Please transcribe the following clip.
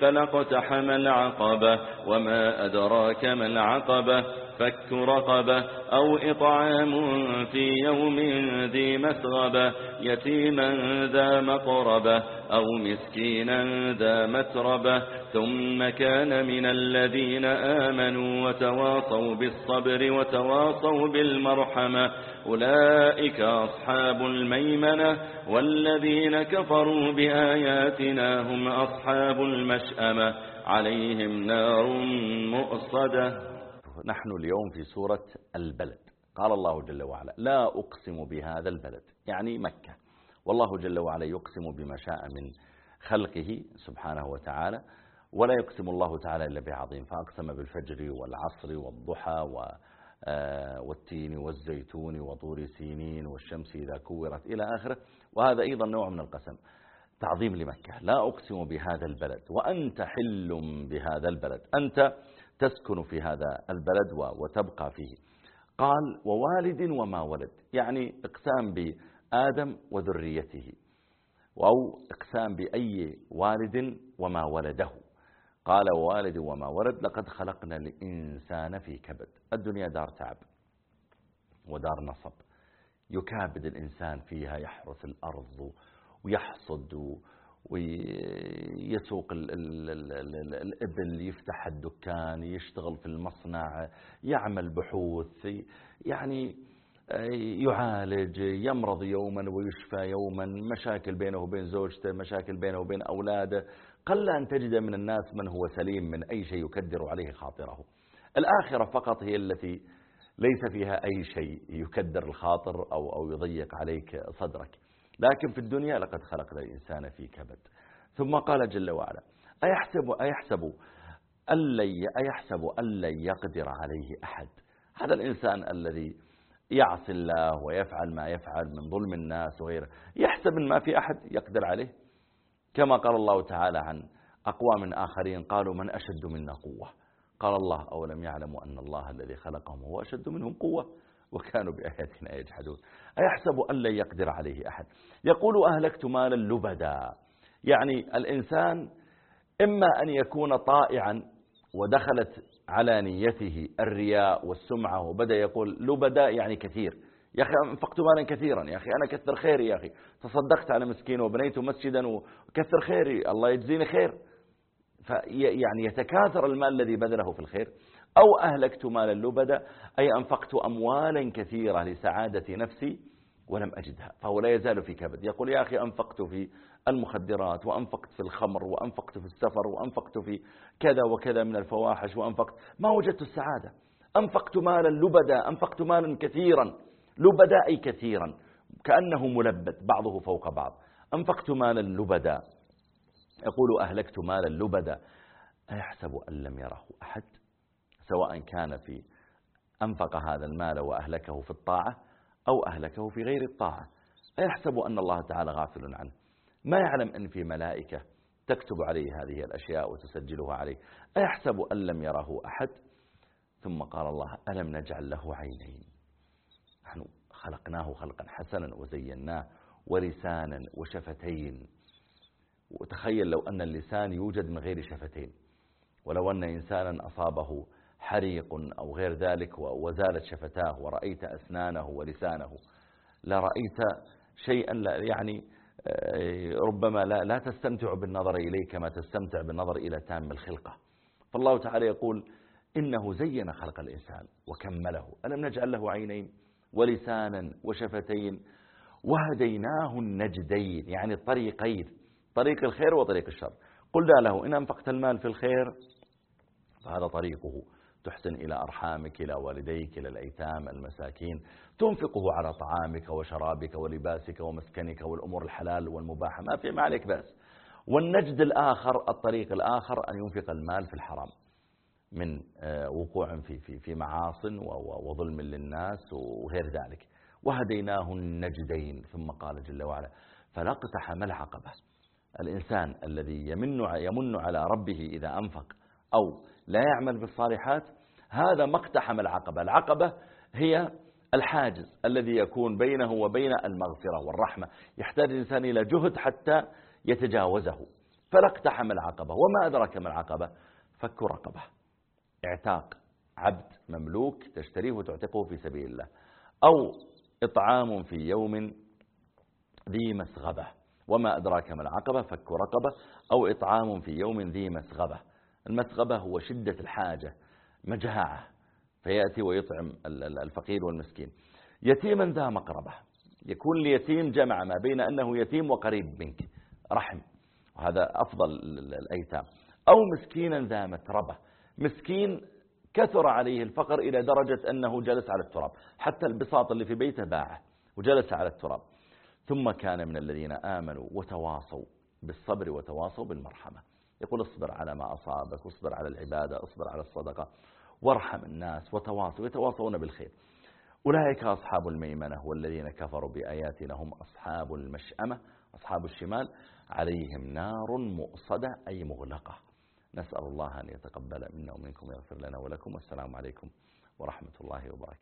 فلقتحم العقبة وما أدراك ما العقبة فك رقبة أو إطعام في يوم ذي مسغبة يتيما ذا مقربة أو مسكينا ذا متربة. ثم كان من الذين آمنوا وتواصوا بالصبر وتواصوا بالمرحمة أولئك أصحاب الميمنة والذين كفروا بآياتنا هم أصحاب المشأمة عليهم نار مؤصدة. نحن اليوم في سورة البلد. قال الله جل وعلا لا أقسم بهذا البلد يعني مكة. والله جل وعلا يقسم بما شاء من خلقه سبحانه وتعالى ولا يقسم الله تعالى إلا بعظيم. فأقسم بالفجر والعصر والضحى آه، والتين والزيتون وطور سينين والشمس إذا كورت إلى آخره. وهذا أيضا نوع من القسم. تعظيم لمكة. لا أقسم بهذا البلد وأنت حل بهذا البلد. أنت تسكن في هذا البلد وتبقى فيه. قال ووالد وما ولد. يعني إقسام بآدم وذريته أو إقسام بأي والد وما ولده. قال ووالد وما ولد لقد خلقنا الإنسان في كبد. الدنيا دار تعب ودار نصب. يكابد الإنسان فيها يحرث الأرض ويحصد ويسوق الإبل يفتح الدكان يشتغل في المصنع يعمل بحوث يعني يعالج يمرض يوما ويشفى يوما. مشاكل بينه وبين زوجته مشاكل بينه وبين أولاده. قل أن تجد من الناس من هو سليم من أي شيء يكدر عليه خاطره. الآخرة فقط هي التي ليس فيها أي شيء يكدر الخاطر أو, أو يضيق عليك صدرك. لكن في الدنيا لقد خلقنا الإنسان في كبد. ثم قال جل وعلا أيحسب, أيحسب أن أيحسب أن لن يقدر عليه أحد؟ هذا الإنسان الذي يعصي الله ويفعل ما يفعل من ظلم الناس وغيره يحسب ما في أحد يقدر عليه؟ كما قال الله تعالى عن أقوام آخرين قالوا من أشد منا قوة؟ قال الله أولم يعلموا أن الله الذي خلقهم هو أشد منهم قوة؟ وكانوا بآياتنا يجحدون. أيحسب أن لن يقدر عليه أحد؟ يقول أهلكت مالا لبدا. يعني الإنسان إما أن يكون طائعا ودخلت على نيته الرياء والسمعة وبدأ يقول لبدا يعني كثير. يا أخي أنفقت مالا كثيرا. يا أخي أنا كثر خيري يا أخي. تصدقت على مسكين وبنيت مسجدا وكثر خيري. الله يجزيني خير. يعني يتكاثر المال الذي بذله في الخير. أو أهلكت مالا لبدا أي أنفقت أموالا كثيرة لسعادة نفسي ولم أجدها فهو لا يزال في كبد. يقول يا أخي أنفقت في المخدرات وأنفقت في الخمر وأنفقت في السفر وأنفقت في كذا وكذا من الفواحش وأنفقت ما وجدت السعادة. أنفقت مالا لبدا أنفقت مالا كثيرا لبدا أي كثيرا كأنه ملبد بعضه فوق بعض. أنفقت مالا لبدا يقول أهلكت مالا لبدا أيحسب أن لم يره أحد؟ سواء كان في أنفق هذا المال وأهلكه في الطاعة أو أهلكه في غير الطاعة. أيحسب أن الله تعالى غافل عنه. ما يعلم أن في ملائكة تكتب عليه هذه الأشياء وتسجلها عليه. أيحسب أن لم يره أحد. ثم قال الله ألم نجعل له عينين؟ نحن خلقناه خلقا حسنا وزيناه ولسانا وشفتين. وتخيل لو أن اللسان يوجد من غير شفتين. ولو أن إنسانا أصابه حريق أو غير ذلك وزالت شفتاه ورأيت أسنانه ولسانه. لرأيت شيئا لا يعني آه، ربما لا, لا تستمتع بالنظر إليه كما تستمتع بالنظر إلى تام الخلقة. فالله تعالى يقول إنه زين خلق الإنسان وكمله. ألم نجعل له عينين ولسانا وشفتين؟ وهديناه النجدين يعني الطريقين طريق الخير وطريق الشر. قلنا له إن أنفقت المال في الخير فهذا طريقه. تحسن إلى أرحامك إلى والديك إلى الأيتام المساكين. تنفقه على طعامك وشرابك ولباسك ومسكنك والأمور الحلال والمباحة ما في ما عليك بأس. والنجد الآخر الطريق الآخر أن ينفق المال في الحرام من آه، وقوع في في في معاص وظلم للناس وغير ذلك. وهديناه النجدين ثم قال جل وعلا فلاقتحم العقبة الإنسان الذي يمن يمن على ربه إذا أنفق أو لا يعمل بالصالحات هذا ما اقتحم العقبة. العقبة هي الحاجز الذي يكون بينه وبين المغفرة والرحمة. يحتاج الإنسان إلى جهد حتى يتجاوزه. فلا اقتحم العقبة. وما أدرك ما العقبة؟ فك رقبة. اعتاق. عبد مملوك تشتريه وتعتقه في سبيل الله. أو إطعام في يوم ذي مسغبة. وما أدراك ما العقبة؟ فك رقبة. أو إطعام في يوم ذي مسغبة. المسغبة هو شدة الحاجة مجاعة فيأتي ويطعم الفقير والمسكين. يتيما ذا مقربة. يكون اليتيم جمع ما بين أنه يتيم وقريب منك رحم. وهذا أفضل الأيتام. أو مسكينا ذا متربة. مسكين كثر عليه الفقر إلى درجة أنه جلس على التراب. حتى البساط اللي في بيته باعه وجلس على التراب. ثم كان من الذين آمنوا وتواصوا بالصبر وتواصوا بالمرحمة. يقول اصبر على ما أصابك اصبر على العبادة اصبر على الصدقة وارحم الناس وتواصوا يتواصون بالخير. أولئك أصحاب الميمنة والذين كفروا بآياتنا هم أصحاب المشأمة أصحاب الشمال. عليهم نار مؤصدة أي مغلقة. نسأل الله أن يتقبل منا ومنكم ويغفر لنا ولكم. والسلام عليكم ورحمة الله وبركاته.